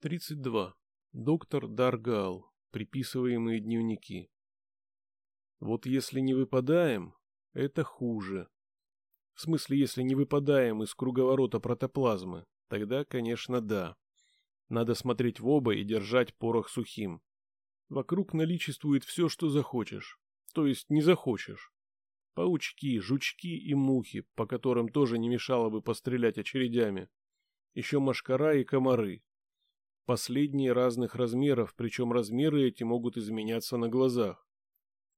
32. Доктор Даргал. Приписываемые дневники. Вот если не выпадаем, это хуже. В смысле, если не выпадаем из круговорота протоплазмы, тогда, конечно, да. Надо смотреть в оба и держать порох сухим. Вокруг наличествует все, что захочешь. То есть не захочешь. Паучки, жучки и мухи, по которым тоже не мешало бы пострелять очередями. Еще мошкара и комары. Последние разных размеров, причем размеры эти могут изменяться на глазах.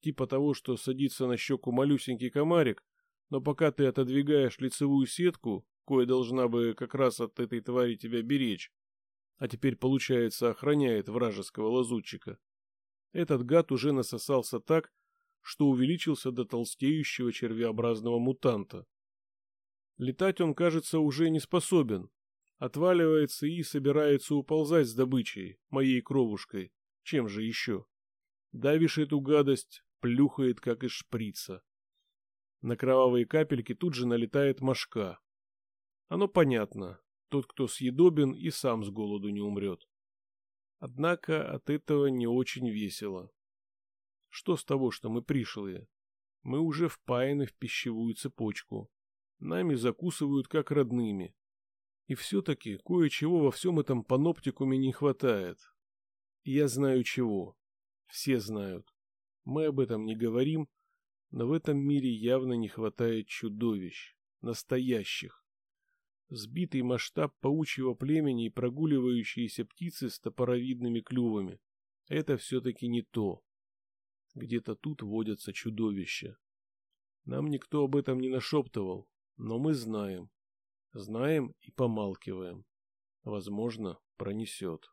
Типа того, что садится на щеку малюсенький комарик, но пока ты отодвигаешь лицевую сетку, кое должна бы как раз от этой твари тебя беречь, а теперь, получается, охраняет вражеского лазутчика, этот гад уже насосался так, что увеличился до толстеющего червеобразного мутанта. Летать он, кажется, уже не способен. Отваливается и собирается уползать с добычей, моей кровушкой. Чем же еще? Давишь эту гадость, плюхает, как из шприца. На кровавые капельки тут же налетает мошка. Оно понятно. Тот, кто съедобен, и сам с голоду не умрет. Однако от этого не очень весело. Что с того, что мы пришлые? Мы уже впаяны в пищевую цепочку. Нами закусывают как родными. И все-таки кое-чего во всем этом паноптикуме не хватает. я знаю чего. Все знают. Мы об этом не говорим, но в этом мире явно не хватает чудовищ. Настоящих. Сбитый масштаб паучьего племени и прогуливающиеся птицы с топоровидными клювами — это все-таки не то. Где-то тут водятся чудовища. Нам никто об этом не нашептывал, но мы знаем. Знаем и помалкиваем. Возможно, пронесет.